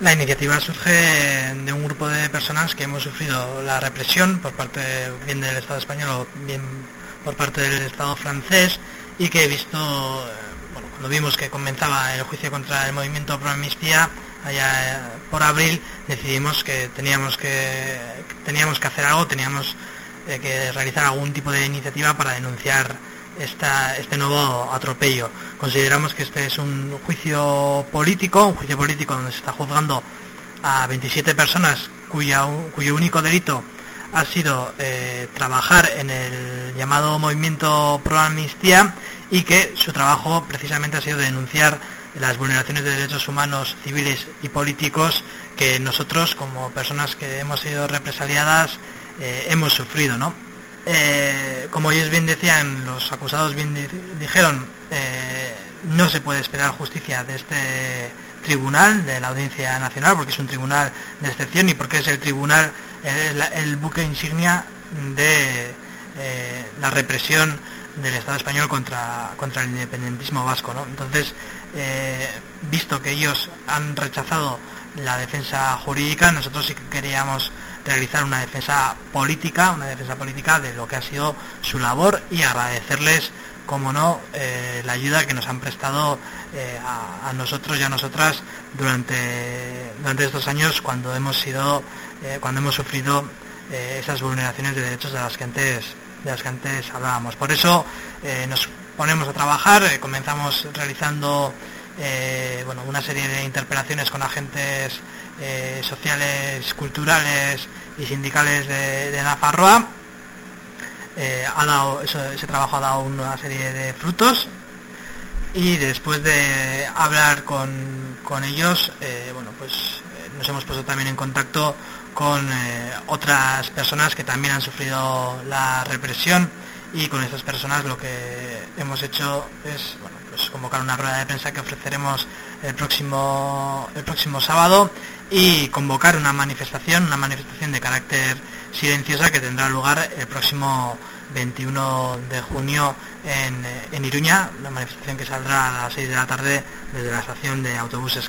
La iniciativa surge de un grupo de personas que hemos sufrido la represión por parte bien del Estado español o bien por parte del Estado francés y que he visto, eh, bueno, cuando vimos que comenzaba el juicio contra el movimiento pro amnistía, allá eh, por abril, decidimos que teníamos que, teníamos que hacer algo, teníamos eh, que realizar algún tipo de iniciativa para denunciar este nuevo atropello. Consideramos que este es un juicio político, un juicio político donde se está juzgando a 27 personas cuyo único delito ha sido eh, trabajar en el llamado movimiento pro amnistía y que su trabajo precisamente ha sido denunciar las vulneraciones de derechos humanos civiles y políticos que nosotros como personas que hemos sido represaliadas eh, hemos sufrido. ¿no? Eh, como ellos bien decían, los acusados bien dijeron, no se puede esperar justicia de este tribunal, de la Audiencia Nacional, porque es un tribunal de excepción y porque es el tribunal el, buque insignia de eh, la represión del Estado español contra, contra el independentismo vasco. Entonces, eh, visto que ellos han rechazado la defensa jurídica, nosotros sí que queríamos realizar una defensa política, una defensa política de lo que ha sido su labor y agradecerles, como no, eh, la ayuda que nos han prestado a, nosotros y a nosotras durante, durante estos años cuando hemos sido eh, cuando hemos sufrido eh, esas vulneraciones de derechos de las que antes, de las que antes hablábamos. Por eso eh, nos ponemos a trabajar, comenzamos realizando una serie de interpelaciones con agentes sociales, culturales y sindicales de, de Nafarroa. ha dado, ese trabajo ha dado una serie de frutos y después de hablar con, ellos, bueno, pues nos hemos puesto también en contacto con eh, otras personas que también han sufrido la represión y con estas personas lo que hemos hecho es pues convocar una rueda de prensa que ofreceremos el próximo, el próximo sábado y convocar una manifestación, una manifestación de carácter silenciosa que tendrá lugar el próximo 21 de junio en, en Iruña, una manifestación que saldrá a las 6 de la tarde desde la estación de autobuses